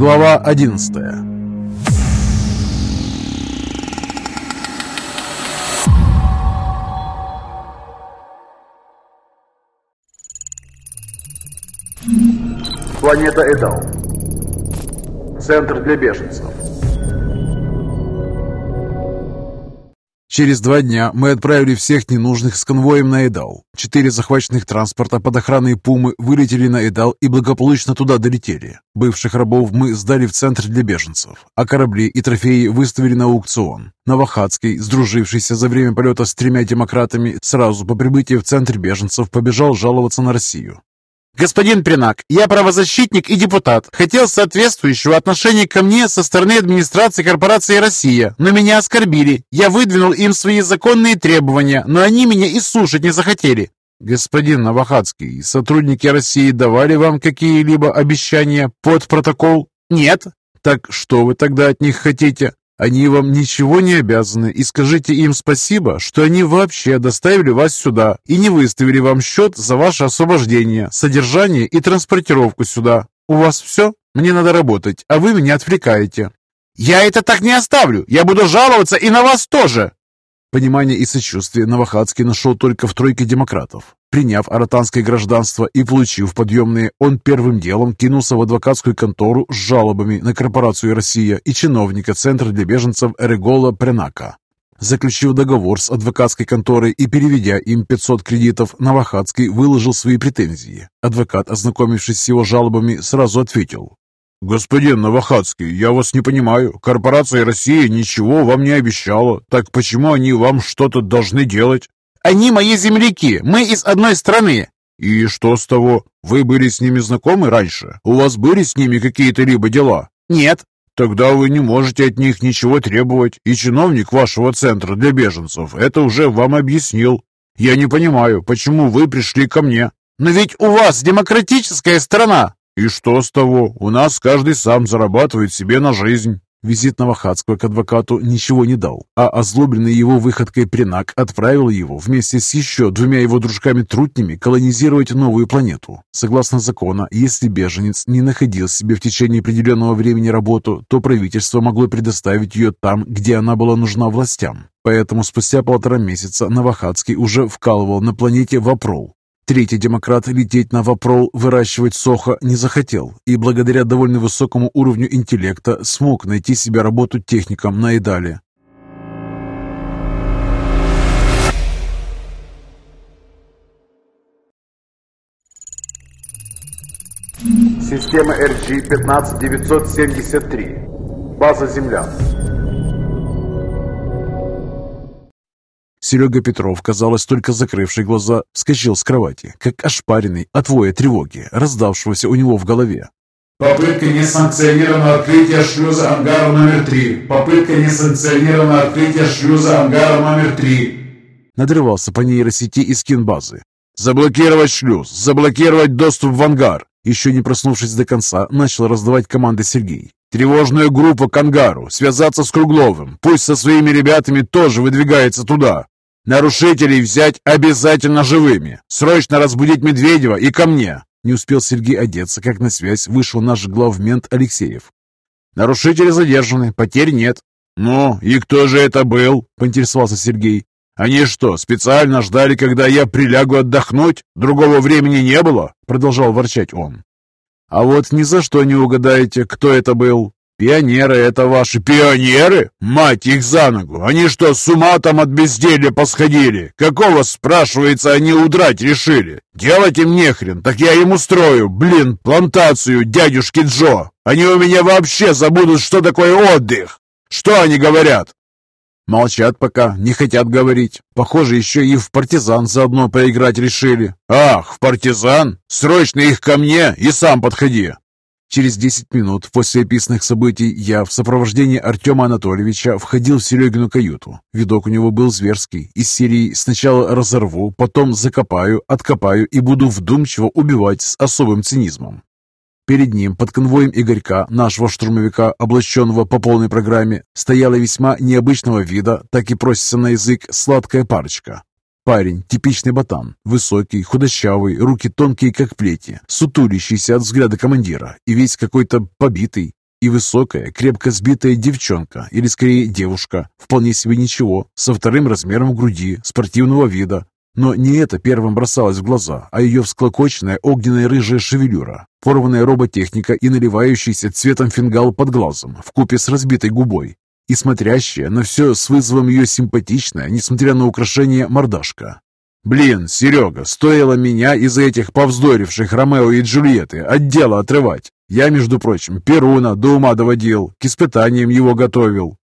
Глава 11 Планета Эдал. Центр для беженцев. Через два дня мы отправили всех ненужных с конвоем на Эдал. Четыре захваченных транспорта под охраной Пумы вылетели на Эдал и благополучно туда долетели. Бывших рабов мы сдали в центр для беженцев, а корабли и трофеи выставили на аукцион. Новохадский, сдружившийся за время полета с тремя демократами, сразу по прибытии в центр беженцев побежал жаловаться на Россию. Господин Принак, я правозащитник и депутат. Хотел соответствующего отношения ко мне со стороны администрации корпорации «Россия», но меня оскорбили. Я выдвинул им свои законные требования, но они меня и слушать не захотели. Господин Новохадский, сотрудники России давали вам какие-либо обещания под протокол? Нет. Так что вы тогда от них хотите? Они вам ничего не обязаны, и скажите им спасибо, что они вообще доставили вас сюда и не выставили вам счет за ваше освобождение, содержание и транспортировку сюда. У вас все? Мне надо работать, а вы меня отвлекаете». «Я это так не оставлю! Я буду жаловаться и на вас тоже!» Понимание и сочувствие Новохадский нашел только в тройке демократов. Приняв аратанское гражданство и получив подъемные, он первым делом кинулся в адвокатскую контору с жалобами на корпорацию «Россия» и чиновника Центра для беженцев Эрегола Пренака. Заключив договор с адвокатской конторой и переведя им 500 кредитов, Новохадский выложил свои претензии. Адвокат, ознакомившись с его жалобами, сразу ответил. «Господин Новохадский, я вас не понимаю. Корпорация «Россия» ничего вам не обещала. Так почему они вам что-то должны делать?» Они мои земляки, мы из одной страны. И что с того? Вы были с ними знакомы раньше? У вас были с ними какие-то либо дела? Нет. Тогда вы не можете от них ничего требовать, и чиновник вашего центра для беженцев это уже вам объяснил. Я не понимаю, почему вы пришли ко мне. Но ведь у вас демократическая страна. И что с того? У нас каждый сам зарабатывает себе на жизнь. Визит Новохадского к адвокату ничего не дал, а озлобленный его выходкой Принак отправил его вместе с еще двумя его дружками-трутнями колонизировать новую планету. Согласно закону, если беженец не находил себе в течение определенного времени работу, то правительство могло предоставить ее там, где она была нужна властям. Поэтому спустя полтора месяца Новохадский уже вкалывал на планете Вопрол, Третий демократ лететь на Вопрол выращивать сохо не захотел и благодаря довольно высокому уровню интеллекта смог найти себе работу техником на Эдале. Система RG-15973. База землян. Серега Петров, казалось, только закрывший глаза, вскочил с кровати, как ошпаренный от воя тревоги, раздавшегося у него в голове. Попытка несанкционированного открытия шлюза ангара номер три. Попытка несанкционированного открытия шлюза ангара номер три. Надрывался по нейросети из кинбазы. «Заблокировать шлюз! Заблокировать доступ в ангар!» Еще не проснувшись до конца, начал раздавать команды Сергей. «Тревожную группу к ангару! Связаться с Кругловым! Пусть со своими ребятами тоже выдвигается туда! Нарушителей взять обязательно живыми! Срочно разбудить Медведева и ко мне!» Не успел Сергей одеться, как на связь вышел наш главмент Алексеев. «Нарушители задержаны, потерь нет». «Ну, и кто же это был?» – поинтересовался Сергей. «Они что, специально ждали, когда я прилягу отдохнуть? Другого времени не было?» – продолжал ворчать он. «А вот ни за что не угадаете, кто это был. Пионеры это ваши пионеры? Мать их за ногу! Они что, с ума там от безделья посходили? Какого, спрашивается, они удрать решили? Делать им нехрен, так я им устрою, блин, плантацию дядюшки Джо. Они у меня вообще забудут, что такое отдых. Что они говорят? Молчат пока, не хотят говорить. Похоже, еще и в партизан заодно поиграть решили. Ах, в партизан? Срочно их ко мне и сам подходи. Через 10 минут после описанных событий я в сопровождении Артема Анатольевича входил в Серегину каюту. Видок у него был зверский. Из серии «Сначала разорву, потом закопаю, откопаю и буду вдумчиво убивать с особым цинизмом». Перед ним, под конвоем Игорька, нашего штурмовика, облаченного по полной программе, стояла весьма необычного вида, так и просится на язык, сладкая парочка. Парень, типичный ботан, высокий, худощавый, руки тонкие, как плети, сутулящийся от взгляда командира. И весь какой-то побитый. и высокая, крепко сбитая девчонка, или скорее девушка, вполне себе ничего, со вторым размером груди, спортивного вида. Но не это первым бросалось в глаза, а ее всклокоченная огненная рыжая шевелюра, порванная роботехника и наливающийся цветом фингал под глазом, в купе с разбитой губой, и смотрящая на все с вызовом ее симпатичная, несмотря на украшение, мордашка. «Блин, Серега, стоило меня из-за этих повздоривших Ромео и Джульетты от дела отрывать. Я, между прочим, Перуна до ума доводил, к испытаниям его готовил.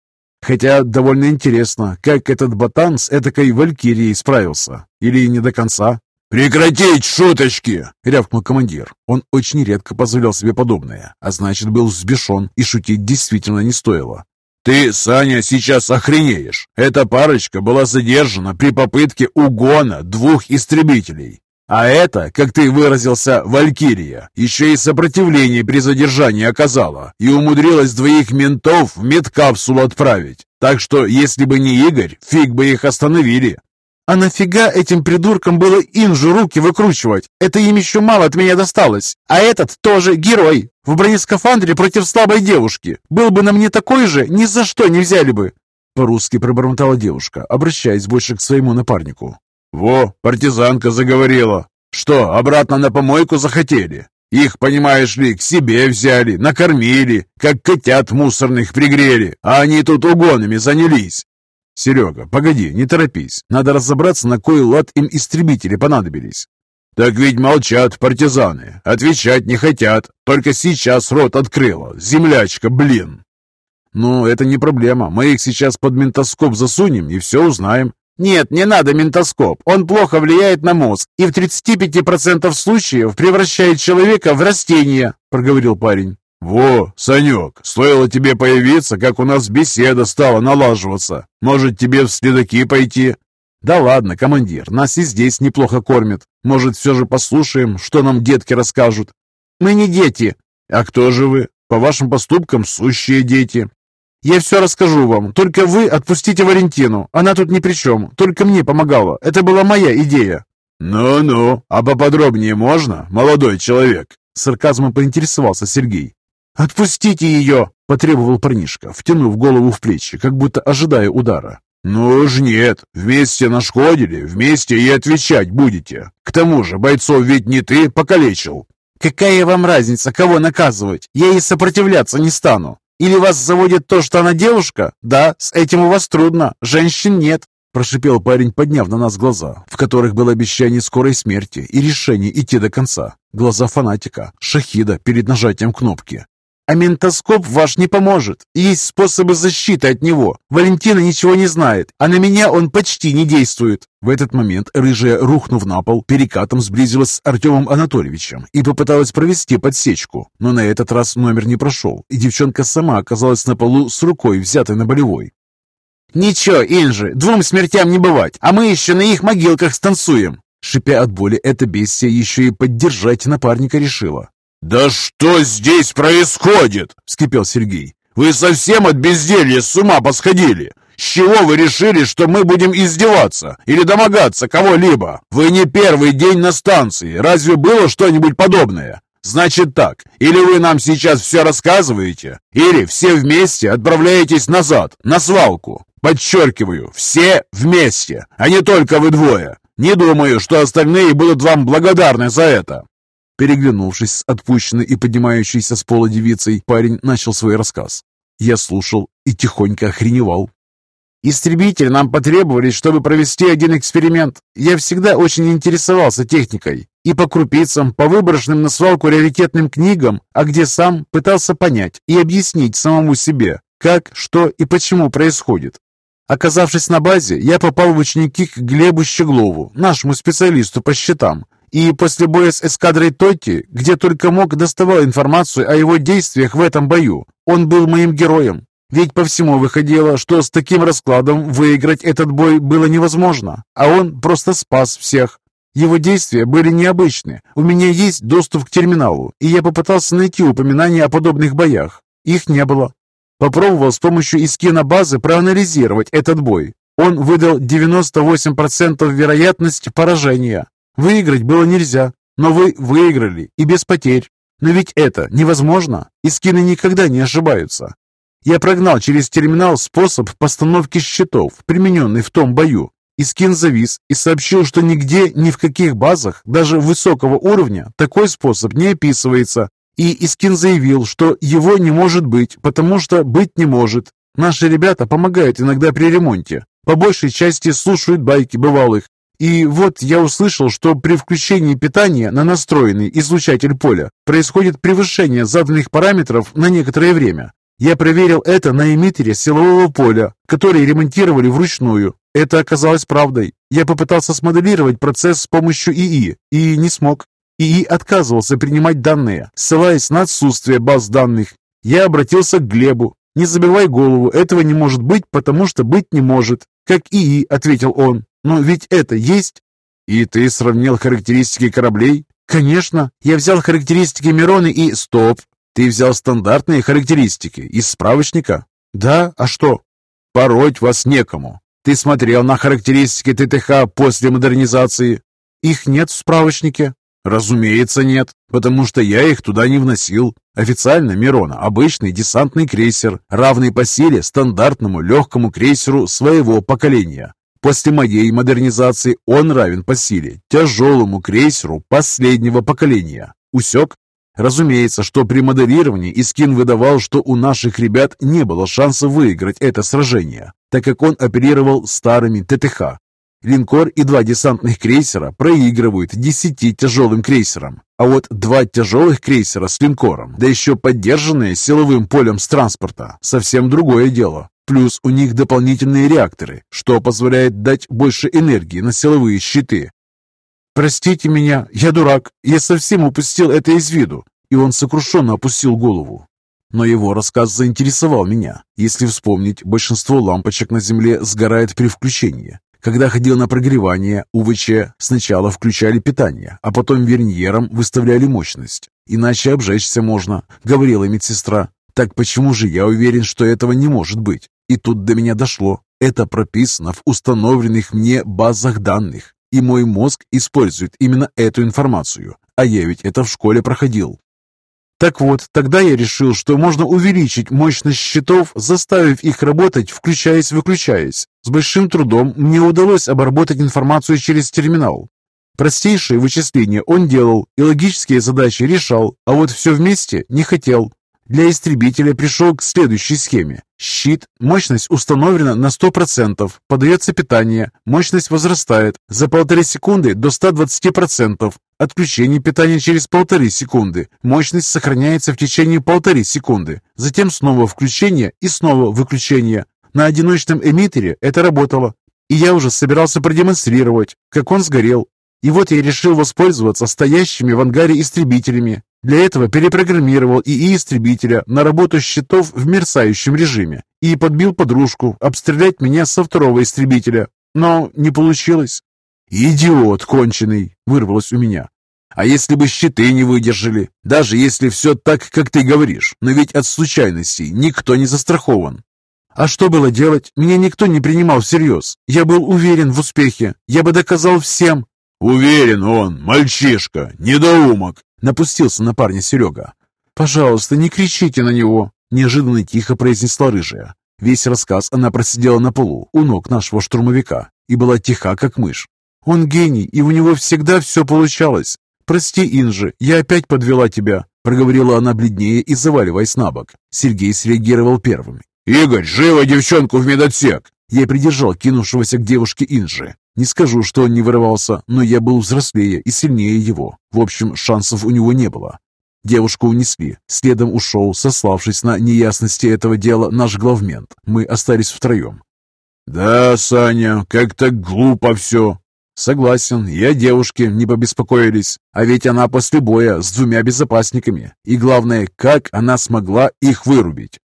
Хотя довольно интересно, как этот ботан с этакой валькирией справился. Или не до конца. «Прекратить шуточки!» — рявкнул командир. Он очень редко позволял себе подобное, а значит, был взбешен, и шутить действительно не стоило. «Ты, Саня, сейчас охренеешь! Эта парочка была задержана при попытке угона двух истребителей. А это, как ты выразился, Валькирия, еще и сопротивление при задержании оказала и умудрилась двоих ментов в медкапсулу отправить. Так что, если бы не Игорь, фиг бы их остановили. А нафига этим придуркам было инжу руки выкручивать? Это им еще мало от меня досталось. А этот тоже герой. В бронескафандре против слабой девушки. Был бы на мне такой же, ни за что не взяли бы. По-русски пробормотала девушка, обращаясь больше к своему напарнику. «Во, партизанка заговорила. Что, обратно на помойку захотели? Их, понимаешь ли, к себе взяли, накормили, как котят мусорных пригрели, а они тут угонами занялись». «Серега, погоди, не торопись. Надо разобраться, на кой лад им истребители понадобились». «Так ведь молчат партизаны, отвечать не хотят. Только сейчас рот открыла. Землячка, блин!» «Ну, это не проблема. Мы их сейчас под ментоскоп засунем и все узнаем. «Нет, не надо ментоскоп. Он плохо влияет на мозг и в 35% случаев превращает человека в растение», — проговорил парень. «Во, Санек, стоило тебе появиться, как у нас беседа стала налаживаться. Может, тебе в следаки пойти?» «Да ладно, командир, нас и здесь неплохо кормят. Может, все же послушаем, что нам детки расскажут?» «Мы не дети». «А кто же вы? По вашим поступкам сущие дети. Я все расскажу вам, только вы отпустите Валентину. Она тут ни при чем, только мне помогала. Это была моя идея». «Ну-ну, а поподробнее можно, молодой человек?» Сарказмом поинтересовался Сергей. «Отпустите ее!» – потребовал парнишка, втянув голову в плечи, как будто ожидая удара. «Ну уж нет, вместе нашкодили, вместе и отвечать будете. К тому же бойцов ведь не ты покалечил». «Какая вам разница, кого наказывать? Я и сопротивляться не стану. Или вас заводит то, что она девушка? Да, с этим у вас трудно. Женщин нет. Прошипел парень, подняв на нас глаза, в которых было обещание скорой смерти и решение идти до конца. Глаза фанатика, шахида перед нажатием кнопки. А ментоскоп ваш не поможет. Есть способы защиты от него. Валентина ничего не знает, а на меня он почти не действует. В этот момент рыжая, рухнув на пол, перекатом сблизилась с Артемом Анатольевичем и попыталась провести подсечку. Но на этот раз номер не прошел, и девчонка сама оказалась на полу с рукой, взятой на болевой. «Ничего, Инжи, двум смертям не бывать, а мы еще на их могилках станцуем!» Шипя от боли, эта бестия еще и поддержать напарника решила. «Да что здесь происходит?» — вскипел Сергей. «Вы совсем от безделья с ума посходили? С чего вы решили, что мы будем издеваться или домогаться кого-либо? Вы не первый день на станции. Разве было что-нибудь подобное? Значит так, или вы нам сейчас все рассказываете, или все вместе отправляетесь назад, на свалку. Подчеркиваю, все вместе, а не только вы двое. Не думаю, что остальные будут вам благодарны за это. Переглянувшись с отпущенной и поднимающейся с пола девицей, парень начал свой рассказ. Я слушал и тихонько охреневал. Истребители нам потребовались, чтобы провести один эксперимент. Я всегда очень интересовался техникой. И по крупицам, по выброшенным на свалку раритетным книгам, а где сам пытался понять и объяснить самому себе, как, что и почему происходит. Оказавшись на базе, я попал в ученики к Глебу Щеглову, нашему специалисту по счетам, и после боя с эскадрой Тотти, где только мог, доставал информацию о его действиях в этом бою. Он был моим героем. Ведь по всему выходило, что с таким раскладом выиграть этот бой было невозможно, а он просто спас всех. Его действия были необычны. У меня есть доступ к терминалу, и я попытался найти упоминания о подобных боях. Их не было. Попробовал с помощью искина базы проанализировать этот бой. Он выдал 98% вероятность поражения. Выиграть было нельзя, но вы выиграли и без потерь. Но ведь это невозможно. Искины никогда не ошибаются. Я прогнал через терминал способ постановки счетов, примененный в том бою. Искин завис и сообщил, что нигде, ни в каких базах, даже высокого уровня, такой способ не описывается. И Искин заявил, что его не может быть, потому что быть не может. Наши ребята помогают иногда при ремонте. По большей части слушают байки бывалых. И вот я услышал, что при включении питания на настроенный излучатель поля происходит превышение заданных параметров на некоторое время. Я проверил это на эмиттере силового поля, который ремонтировали вручную. Это оказалось правдой. Я попытался смоделировать процесс с помощью ИИ и не смог. ИИ отказывался принимать данные, ссылаясь на отсутствие баз данных. Я обратился к Глебу. «Не забивай голову, этого не может быть, потому что быть не может». «Как ИИ», — ответил он. «Но ведь это есть». «И ты сравнил характеристики кораблей?» «Конечно. Я взял характеристики Мироны и...» «Стоп! Ты взял стандартные характеристики из справочника?» «Да, а что?» «Пороть вас некому. Ты смотрел на характеристики ТТХ после модернизации? Их нет в справочнике. Разумеется, нет, потому что я их туда не вносил. Официально Мирона – обычный десантный крейсер, равный по силе стандартному легкому крейсеру своего поколения. После моей модернизации он равен по силе тяжелому крейсеру последнего поколения. Усек? Разумеется, что при моделировании Искин выдавал, что у наших ребят не было шанса выиграть это сражение, так как он оперировал старыми ТТХ. Линкор и два десантных крейсера проигрывают десяти тяжелым крейсерам, а вот два тяжелых крейсера с линкором, да еще поддержанные силовым полем с транспорта, совсем другое дело. Плюс у них дополнительные реакторы, что позволяет дать больше энергии на силовые щиты, «Простите меня, я дурак, я совсем упустил это из виду». И он сокрушенно опустил голову. Но его рассказ заинтересовал меня. Если вспомнить, большинство лампочек на Земле сгорает при включении. Когда ходил на прогревание, УВЧ сначала включали питание, а потом верниером выставляли мощность. Иначе обжечься можно, говорила медсестра. Так почему же я уверен, что этого не может быть? И тут до меня дошло. Это прописано в установленных мне базах данных. И мой мозг использует именно эту информацию, а я ведь это в школе проходил. Так вот, тогда я решил, что можно увеличить мощность щитов, заставив их работать, включаясь-выключаясь. С большим трудом мне удалось обработать информацию через терминал. Простейшие вычисления он делал и логические задачи решал, а вот все вместе не хотел. Для истребителя пришел к следующей схеме. Щит, мощность установлена на 100%, подается питание, мощность возрастает за полторы секунды до 120%. Отключение питания через полторы секунды, мощность сохраняется в течение полторы секунды, затем снова включение и снова выключение. На одиночном эмиттере это работало, и я уже собирался продемонстрировать, как он сгорел. И вот я решил воспользоваться стоящими в ангаре истребителями, для этого перепрограммировал ИИ-истребителя на работу щитов в мерцающем режиме и подбил подружку обстрелять меня со второго истребителя. Но не получилось. «Идиот конченый!» — вырвалось у меня. «А если бы щиты не выдержали? Даже если все так, как ты говоришь, но ведь от случайностей никто не застрахован». А что было делать? Меня никто не принимал всерьез. Я был уверен в успехе. Я бы доказал всем. «Уверен он, мальчишка, недоумок. Напустился на парня Серега. «Пожалуйста, не кричите на него!» Неожиданно тихо произнесла рыжая. Весь рассказ она просидела на полу у ног нашего штурмовика и была тиха, как мышь. «Он гений, и у него всегда все получалось. Прости, Инжи, я опять подвела тебя», проговорила она бледнее и заваливаясь на бок. Сергей среагировал первым. «Игорь, живо девчонку в медотсек!» Я придержал кинувшегося к девушке Инжи. Не скажу, что он не вырывался, но я был взрослее и сильнее его. В общем, шансов у него не было. Девушку унесли. Следом ушел, сославшись на неясности этого дела, наш главмент. Мы остались втроем. «Да, Саня, как-то глупо все». «Согласен, я девушки не побеспокоились. А ведь она после боя с двумя безопасниками. И главное, как она смогла их вырубить.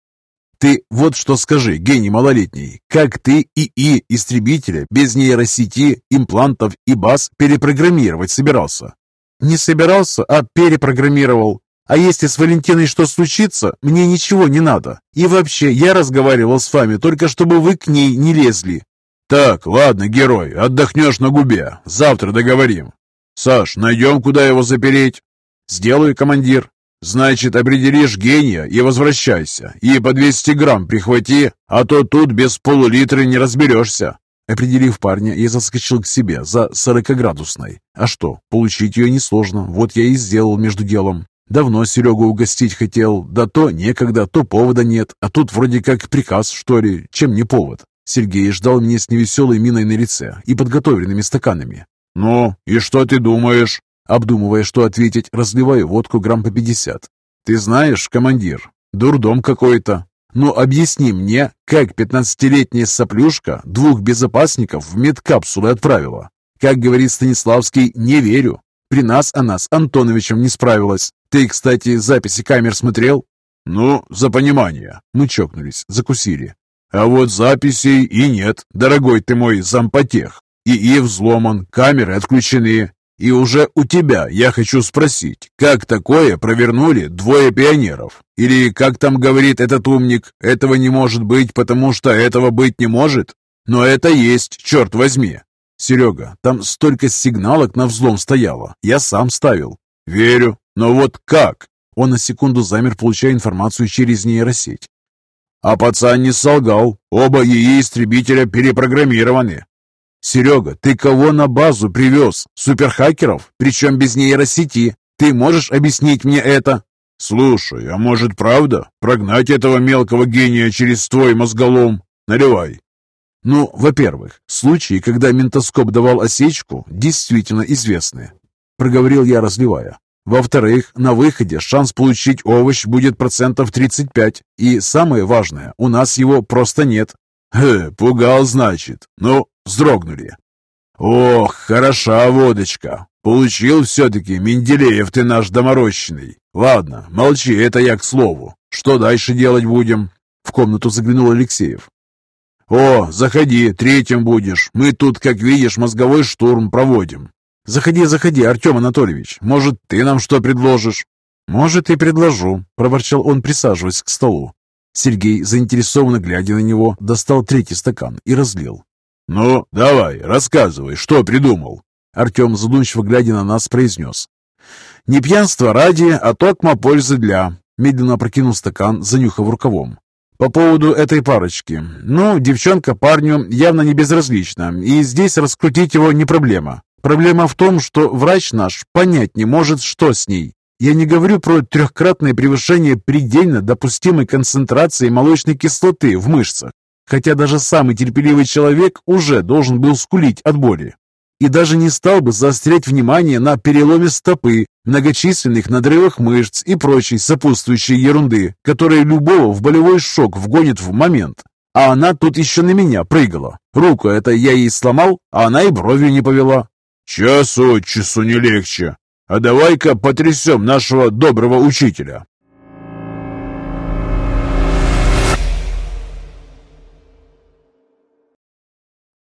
Ты вот что скажи, гений малолетний, как ты ИИ истребителя без нейросети, имплантов и баз перепрограммировать собирался? Не собирался, а перепрограммировал. А если с Валентиной что случится, мне ничего не надо. И вообще, я разговаривал с вами только чтобы вы к ней не лезли. Так, ладно, герой, отдохнешь на губе. Завтра договорим. Саш, найдем, куда его запереть? Сделаю, командир. Значит, определишь гения и возвращайся. И по 200 грамм прихвати, а то тут без полулитра не разберешься. Определив парня, я заскочил к себе за 40-градусной. А что, получить ее несложно, вот я и сделал между делом. Давно Серегу угостить хотел, да то некогда, то повода нет, а тут вроде как приказ, что ли, чем не повод. Сергей ждал меня с невеселой миной на лице и подготовленными стаканами. «Ну, и что ты думаешь?» Обдумывая, что ответить, разливаю водку грамм по пятьдесят. «Ты знаешь, командир, дурдом какой-то. Ну, объясни мне, как пятнадцатилетняя соплюшка двух безопасников в медкапсулы отправила? Как говорит Станиславский, не верю. При нас она с Антоновичем не справилась. Ты, кстати, записи камер смотрел?» «Ну, за понимание». Мы чокнулись, закусили. «А вот записей и нет, дорогой ты мой зампотех. ИИ взломан, камеры отключены. И уже у тебя я хочу спросить, как такое провернули двое пионеров? Или, как там говорит этот умник, этого не может быть, потому что этого быть не может? Но это есть, черт возьми. Серега, там столько сигналок на взлом стояло. Я сам ставил. Верю. Но вот как? Он на секунду замер, получая информацию через нейросеть. А пацан не солгал. Оба ИИ-истребителя перепрограммированы. «Серега, ты кого на базу привез? Суперхакеров? Причем без нейросети? Ты можешь объяснить мне это?» «Слушай, а может правда прогнать этого мелкого гения через твой мозголом? Наливай!» «Ну, во-первых, случаи, когда ментоскоп давал осечку, действительно известны», — проговорил я, разливая. «Во-вторых, на выходе шанс получить овощ будет процентов 35, и самое важное, у нас его просто нет». «Хе, пугал, значит. Ну, вздрогнули. «Ох, хороша водочка! Получил все-таки, Менделеев ты наш доморощенный. Ладно, молчи, это я к слову. Что дальше делать будем?» В комнату заглянул Алексеев. «О, заходи, третьим будешь. Мы тут, как видишь, мозговой штурм проводим». «Заходи, заходи, Артем Анатольевич. Может, ты нам что предложишь?» «Может, и предложу», — проворчал он, присаживаясь к столу. Сергей, заинтересованно глядя на него, достал третий стакан и разлил. «Ну, давай, рассказывай, что придумал?» Артем, задумчиво глядя на нас, произнес. «Не пьянство ради, а токма пользы для...» Медленно опрокинул стакан, занюхав рукавом. «По поводу этой парочки. Ну, девчонка парню явно не безразлична, и здесь раскрутить его не проблема. Проблема в том, что врач наш понять не может, что с ней. Я не говорю про трехкратное превышение предельно допустимой концентрации молочной кислоты в мышцах хотя даже самый терпеливый человек уже должен был скулить от боли. И даже не стал бы заострять внимание на переломе стопы, многочисленных надрывах мышц и прочей сопутствующей ерунды, которая любого в болевой шок вгонит в момент. А она тут еще на меня прыгала. Руку это я ей сломал, а она и бровью не повела. Час от часу не легче. А давай-ка потрясем нашего доброго учителя.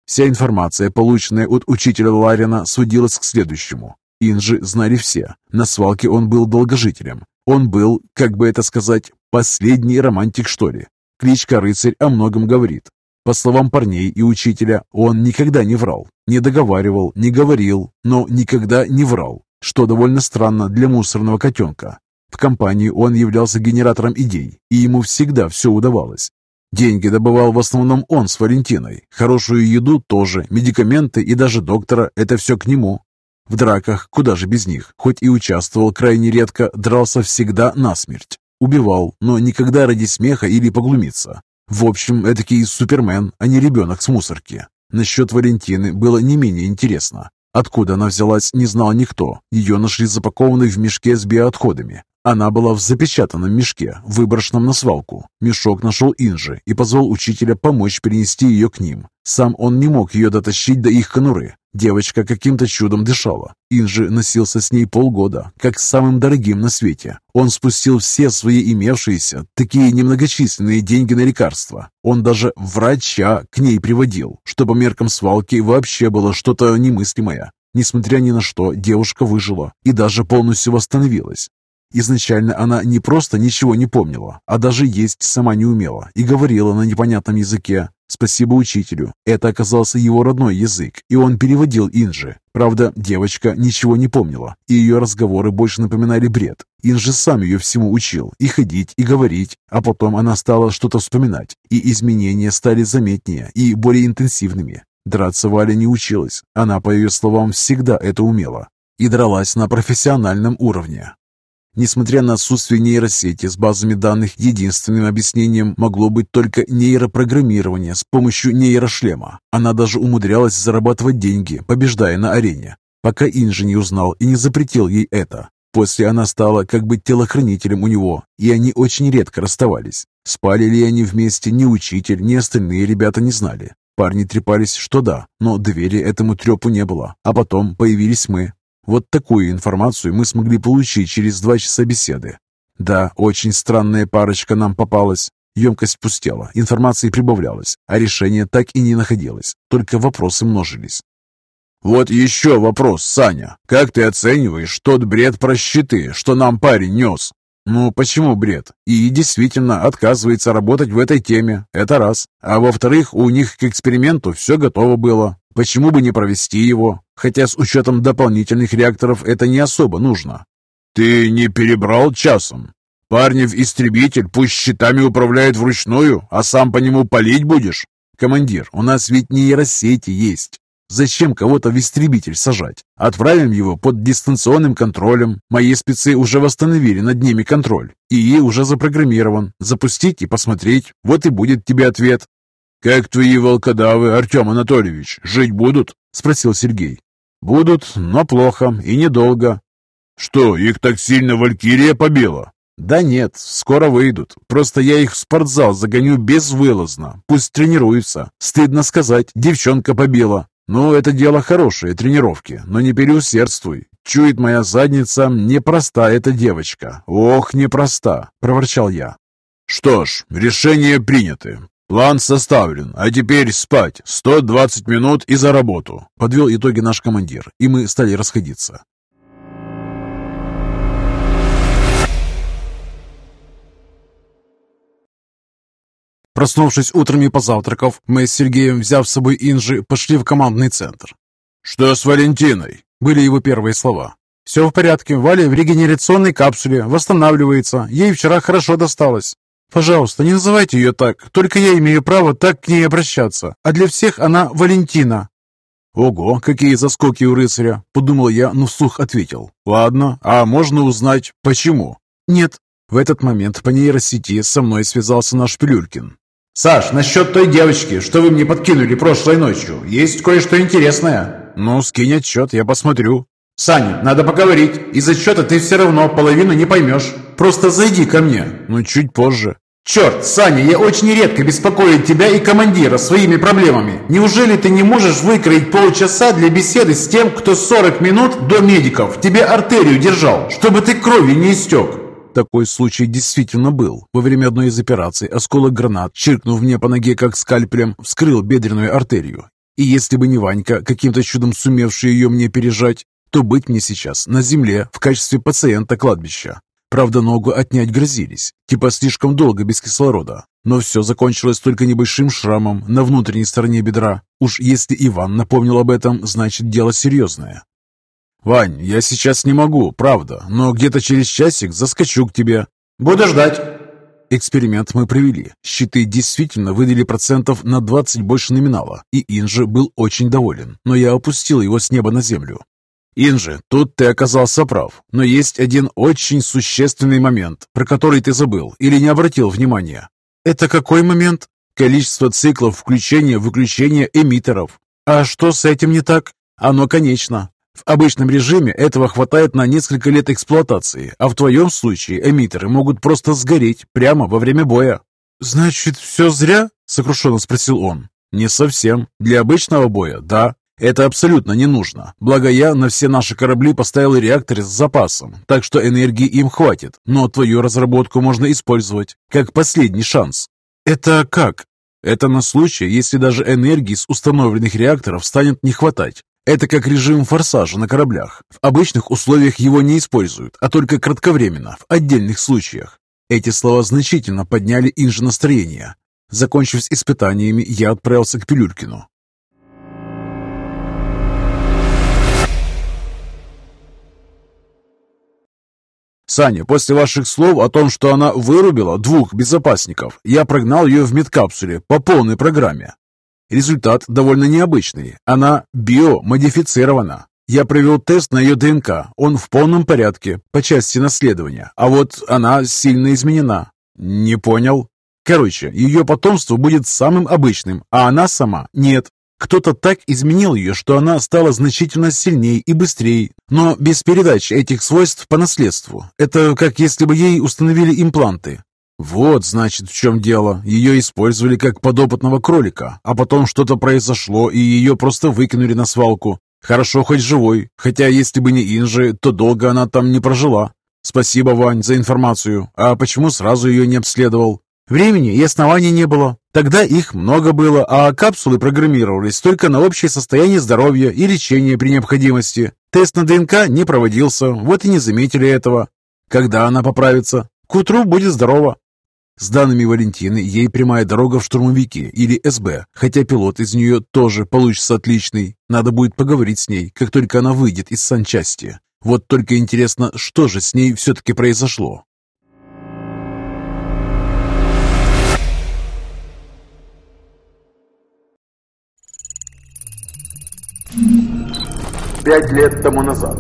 Вся информация, полученная от учителя Ларина, сводилась к следующему. Инжи знали все. На свалке он был долгожителем. Он был, как бы это сказать, последний романтик, что ли. Кличка «Рыцарь» о многом говорит. По словам парней и учителя, он никогда не врал. Не договаривал, не говорил, но никогда не врал, что довольно странно для мусорного котенка. В компании он являлся генератором идей, и ему всегда все удавалось. Деньги добывал в основном он с Валентиной. Хорошую еду тоже, медикаменты и даже доктора – это все к нему. В драках, куда же без них, хоть и участвовал крайне редко, дрался всегда насмерть. Убивал, но никогда ради смеха или поглумиться. В общем, этакий супермен, а не ребенок с мусорки. Насчет Валентины было не менее интересно. Откуда она взялась, не знал никто. Ее нашли запакованной в мешке с биоотходами. Она была в запечатанном мешке, выброшенном на свалку. Мешок нашел Инжи и позвал учителя помочь перенести ее к ним. Сам он не мог ее дотащить до их конуры. Девочка каким-то чудом дышала. Инжи носился с ней полгода, как с самым дорогим на свете. Он спустил все свои имевшиеся, такие немногочисленные деньги на лекарства. Он даже врача к ней приводил, что по меркам свалки вообще было что-то немыслимое. Несмотря ни на что, девушка выжила и даже полностью восстановилась. Изначально она не просто ничего не помнила, а даже есть сама не умела и говорила на непонятном языке. Спасибо учителю. Это оказался его родной язык, и он переводил Инжи. Правда, девочка ничего не помнила, и ее разговоры больше напоминали бред. Инжи сам ее всему учил, и ходить, и говорить, а потом она стала что-то вспоминать, и изменения стали заметнее и более интенсивными. Драться Валя не училась, она, по ее словам, всегда это умела, и дралась на профессиональном уровне. Несмотря на отсутствие нейросети с базами данных, единственным объяснением могло быть только нейропрограммирование с помощью нейрошлема. Она даже умудрялась зарабатывать деньги, побеждая на арене, пока Инжи не узнал и не запретил ей это. После она стала как бы телохранителем у него, и они очень редко расставались. Спали ли они вместе, ни учитель, ни остальные ребята не знали. Парни трепались, что да, но двери этому трепу не было. А потом появились мы. Вот такую информацию мы смогли получить через два часа беседы. Да, очень странная парочка нам попалась. Емкость пустела, информации прибавлялось, а решения так и не находилось, только вопросы множились. «Вот еще вопрос, Саня. Как ты оцениваешь тот бред про щиты, что нам парень нес?» «Ну, почему бред? И действительно отказывается работать в этой теме. Это раз. А во-вторых, у них к эксперименту все готово было. Почему бы не провести его? Хотя с учетом дополнительных реакторов это не особо нужно». «Ты не перебрал часом? Парнев истребитель пусть щитами управляет вручную, а сам по нему палить будешь?» «Командир, у нас ведь нейросети есть. Зачем кого-то в истребитель сажать? Отправим его под дистанционным контролем. Мои спецы уже восстановили над ними контроль. ИИ уже запрограммирован. Запустить и посмотреть. Вот и будет тебе ответ. «Как твои волкодавы, Артем Анатольевич, жить будут?» – спросил Сергей. «Будут, но плохо и недолго». «Что, их так сильно Валькирия побила?» «Да нет, скоро выйдут. Просто я их в спортзал загоню безвылазно. Пусть тренируются. Стыдно сказать, девчонка побила. «Ну, это дело хорошее, тренировки, но не переусердствуй. Чует моя задница, непроста эта девочка. Ох, непроста!» – проворчал я. «Что ж, решение принято. План составлен, а теперь спать. 120 минут и за работу», – подвел итоги наш командир, и мы стали расходиться. Проснувшись утром и позавтракав, мы с Сергеем, взяв с собой Инжи, пошли в командный центр. «Что с Валентиной?» – были его первые слова. «Все в порядке. Валя в регенерационной капсуле, восстанавливается. Ей вчера хорошо досталось. Пожалуйста, не называйте ее так. Только я имею право так к ней обращаться. А для всех она Валентина». «Ого, какие заскоки у рыцаря!» – подумал я, но вслух ответил. «Ладно, а можно узнать, почему?» «Нет». В этот момент по нейросети со мной связался наш Пилюлькин. «Саш, насчет той девочки, что вы мне подкинули прошлой ночью, есть кое-что интересное». «Ну, скинь отчет, я посмотрю». «Саня, надо поговорить. Из отчета ты все равно половину не поймешь. Просто зайди ко мне». «Ну, чуть позже». «Черт, Саня, я очень редко беспокою тебя и командира своими проблемами. Неужели ты не можешь выкроить полчаса для беседы с тем, кто 40 минут до медиков тебе артерию держал, чтобы ты кровью не истек?» Такой случай действительно был. Во время одной из операций осколок гранат, чиркнув мне по ноге как скальпелем, вскрыл бедренную артерию. И если бы не Ванька, каким-то чудом сумевший ее мне пережать, то быть мне сейчас на земле в качестве пациента кладбища. Правда, ногу отнять грозились, типа слишком долго без кислорода. Но все закончилось только небольшим шрамом на внутренней стороне бедра. Уж если Иван напомнил об этом, значит дело серьезное. «Вань, я сейчас не могу, правда, но где-то через часик заскочу к тебе». «Буду ждать». Эксперимент мы провели. Щиты действительно выдали процентов на 20 больше номинала, и Инжи был очень доволен, но я опустил его с неба на землю. «Инжи, тут ты оказался прав, но есть один очень существенный момент, про который ты забыл или не обратил внимания». «Это какой момент?» «Количество циклов включения-выключения эмиттеров». «А что с этим не так?» «Оно конечно. В обычном режиме этого хватает на несколько лет эксплуатации, а в твоем случае эмиттеры могут просто сгореть прямо во время боя. «Значит, все зря?» – сокрушенно спросил он. «Не совсем. Для обычного боя – да. Это абсолютно не нужно. Благо я на все наши корабли поставил реакторы с запасом, так что энергии им хватит, но твою разработку можно использовать как последний шанс». «Это как?» Это на случай, если даже энергии с установленных реакторов станет не хватать. Это как режим форсажа на кораблях. В обычных условиях его не используют, а только кратковременно, в отдельных случаях. Эти слова значительно подняли Инжи настроение. Закончив с испытаниями, я отправился к Пилюлькину. Саня, после ваших слов о том, что она вырубила двух безопасников, я прогнал ее в медкапсуле по полной программе. Результат довольно необычный. Она биомодифицирована. Я провел тест на ее ДНК. Он в полном порядке по части наследования. А вот она сильно изменена. Не понял. Короче, ее потомство будет самым обычным, а она сама нет. Кто-то так изменил ее, что она стала значительно сильнее и быстрее, но без передачи этих свойств по наследству. Это как если бы ей установили импланты. Вот, значит, в чем дело. Ее использовали как подопытного кролика, а потом что-то произошло, и ее просто выкинули на свалку. Хорошо хоть живой, хотя если бы не Инжи, то долго она там не прожила. Спасибо, Вань, за информацию. А почему сразу ее не обследовал? Времени и оснований не было. Тогда их много было, а капсулы программировались только на общее состояние здоровья и лечение при необходимости. Тест на ДНК не проводился, вот и не заметили этого. Когда она поправится? К утру будет здорова. С данными Валентины ей прямая дорога в штурмовики или СБ, хотя пилот из нее тоже получится отличный. Надо будет поговорить с ней, как только она выйдет из санчасти. Вот только интересно, что же с ней все-таки произошло. Пять лет тому назад.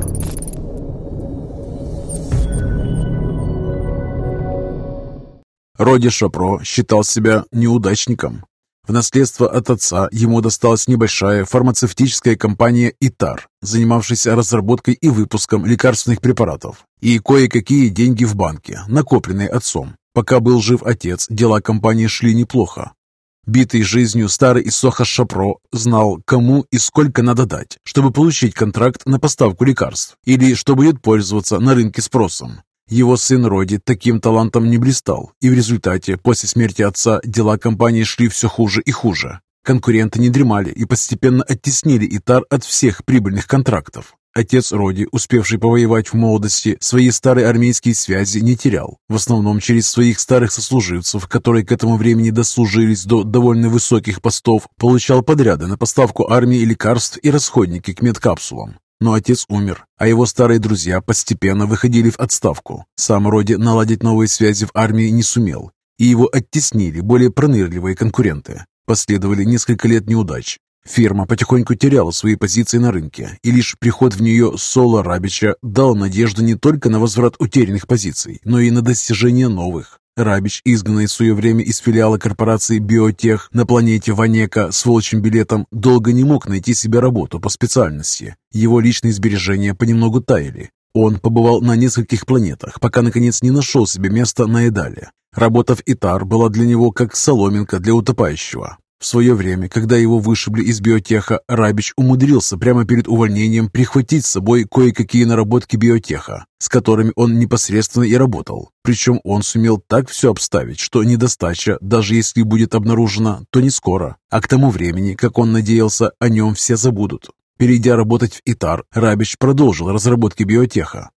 Роди Шапро считал себя неудачником. В наследство от отца ему досталась небольшая фармацевтическая компания «Итар», занимавшаяся разработкой и выпуском лекарственных препаратов, и кое-какие деньги в банке, накопленные отцом. Пока был жив отец, дела компании шли неплохо. Битый жизнью старый Исоха Шапро знал, кому и сколько надо дать, чтобы получить контракт на поставку лекарств, или что будет пользоваться на рынке спросом. Его сын Роди таким талантом не блистал, и в результате, после смерти отца, дела компании шли все хуже и хуже. Конкуренты не дремали и постепенно оттеснили Итар от всех прибыльных контрактов. Отец Роди, успевший повоевать в молодости, свои старые армейские связи не терял, в основном через своих старых сослуживцев, которые к этому времени дослужились до довольно высоких постов, получал подряды на поставку армии лекарств и расходники к медкапсулам. Но отец умер, а его старые друзья постепенно выходили в отставку. Сам Роди наладить новые связи в армии не сумел, и его оттеснили более пронырливые конкуренты. Последовали несколько лет неудач. Фирма потихоньку теряла свои позиции на рынке, и лишь приход в нее Соло Рабича дал надежду не только на возврат утерянных позиций, но и на достижение новых. Рабич, изгнанный в свое время из филиала корпорации «Биотех» на планете Ванека с волчьим билетом, долго не мог найти себе работу по специальности. Его личные сбережения понемногу таяли. Он побывал на нескольких планетах, пока наконец не нашел себе места на Эдале. Работа в Итар была для него как соломинка для утопающего. В свое время, когда его вышибли из биотеха, Рабич умудрился прямо перед увольнением прихватить с собой кое-какие наработки биотеха, с которыми он непосредственно и работал. Причем он сумел так все обставить, что недостача, даже если будет обнаружена, то не скоро. А к тому времени, как он надеялся, о нем все забудут. Перейдя работать в ИТАР, Рабич продолжил разработки биотеха.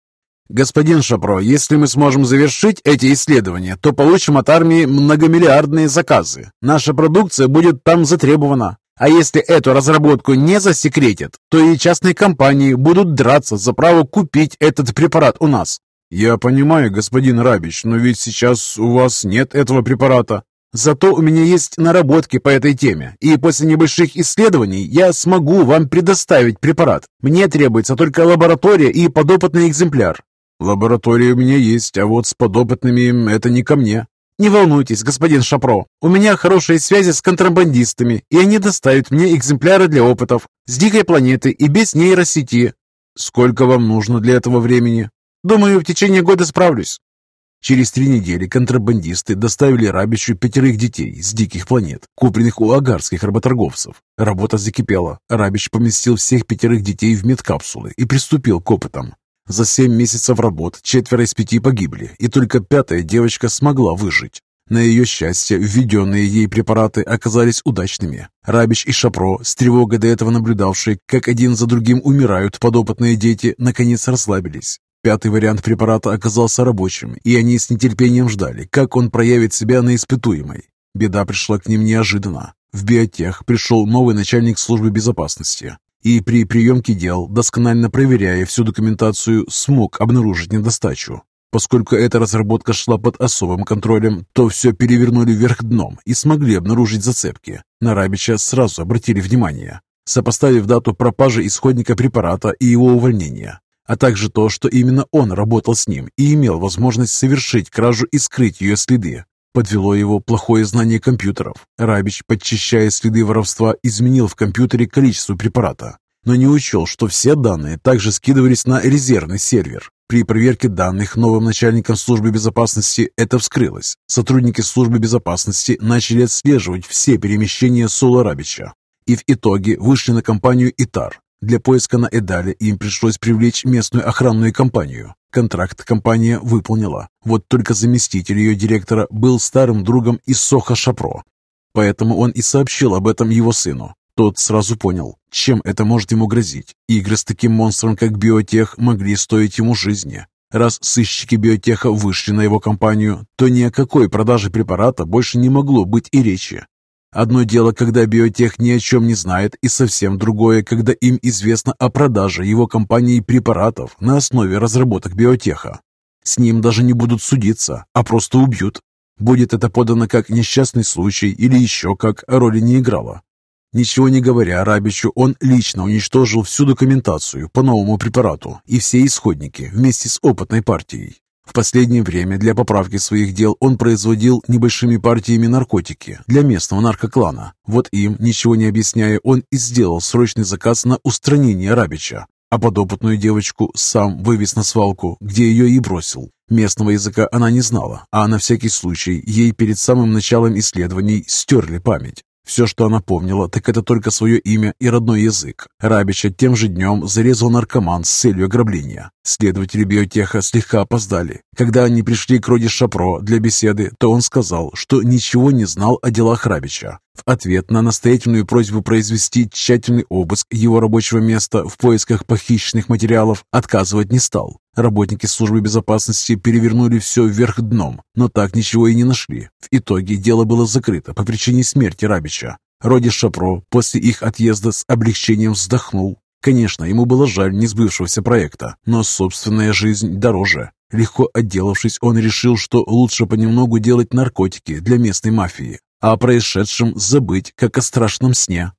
«Господин Шапро, если мы сможем завершить эти исследования, то получим от армии многомиллиардные заказы. Наша продукция будет там затребована. А если эту разработку не засекретят, то и частные компании будут драться за право купить этот препарат у нас». «Я понимаю, господин Рабич, но ведь сейчас у вас нет этого препарата. Зато у меня есть наработки по этой теме, и после небольших исследований я смогу вам предоставить препарат. Мне требуется только лаборатория и подопытный экземпляр. «Лаборатория у меня есть, а вот с подопытными это не ко мне». «Не волнуйтесь, господин Шапро, у меня хорошие связи с контрабандистами, и они доставят мне экземпляры для опытов с дикой планеты и без нейросети». «Сколько вам нужно для этого времени?» «Думаю, в течение года справлюсь». Через три недели контрабандисты доставили Рабичу пятерых детей с диких планет, купленных у агарских работорговцев. Работа закипела. Рабич поместил всех пятерых детей в медкапсулы и приступил к опытам. За семь месяцев работ четверо из пяти погибли, и только пятая девочка смогла выжить. На ее счастье, введенные ей препараты оказались удачными. Рабич и Шапро, с тревогой до этого наблюдавшие, как один за другим умирают подопытные дети, наконец расслабились. Пятый вариант препарата оказался рабочим, и они с нетерпением ждали, как он проявит себя на испытуемой. Беда пришла к ним неожиданно. В биотех пришел новый начальник службы безопасности и при приемке дел, досконально проверяя всю документацию, смог обнаружить недостачу. Поскольку эта разработка шла под особым контролем, то все перевернули вверх дном и смогли обнаружить зацепки. На Рабича сразу обратили внимание, сопоставив дату пропажи исходника препарата и его увольнения, а также то, что именно он работал с ним и имел возможность совершить кражу и скрыть ее следы. Подвело его плохое знание компьютеров. Рабич, подчищая следы воровства, изменил в компьютере количество препарата, но не учел, что все данные также скидывались на резервный сервер. При проверке данных новым начальником службы безопасности это вскрылось. Сотрудники службы безопасности начали отслеживать все перемещения Соло Рабича и в итоге вышли на компанию «Итар». Для поиска на Эдале им пришлось привлечь местную охранную компанию. Контракт компания выполнила. Вот только заместитель ее директора был старым другом из Соха Шапро. Поэтому он и сообщил об этом его сыну. Тот сразу понял, чем это может ему грозить. Игры с таким монстром, как Биотех, могли стоить ему жизни. Раз сыщики Биотеха вышли на его компанию, то ни о какой продаже препарата больше не могло быть и речи. Одно дело, когда Биотех ни о чем не знает, и совсем другое, когда им известно о продаже его компании препаратов на основе разработок Биотеха. С ним даже не будут судиться, а просто убьют. Будет это подано как несчастный случай или еще как роли не играло. Ничего не говоря Рабичу, он лично уничтожил всю документацию по новому препарату и все исходники вместе с опытной партией. В последнее время для поправки своих дел он производил небольшими партиями наркотики для местного наркоклана. Вот им, ничего не объясняя, он и сделал срочный заказ на устранение Рабича, а подопытную девочку сам вывез на свалку, где ее и бросил. Местного языка она не знала, а на всякий случай ей перед самым началом исследований стерли память. Все, что она помнила, так это только свое имя и родной язык. Рабича тем же днем зарезал наркоман с целью ограбления. Следователи биотеха слегка опоздали. Когда они пришли к Роди Шапро для беседы, то он сказал, что ничего не знал о делах Рабича. В ответ на настоятельную просьбу произвести тщательный обыск его рабочего места в поисках похищенных материалов отказывать не стал. Работники службы безопасности перевернули все вверх дном, но так ничего и не нашли. В итоге дело было закрыто по причине смерти Рабича. Роди Шапро после их отъезда с облегчением вздохнул. Конечно, ему было жаль несбывшегося проекта, но собственная жизнь дороже. Легко отделавшись, он решил, что лучше понемногу делать наркотики для местной мафии, а о происшедшем забыть, как о страшном сне.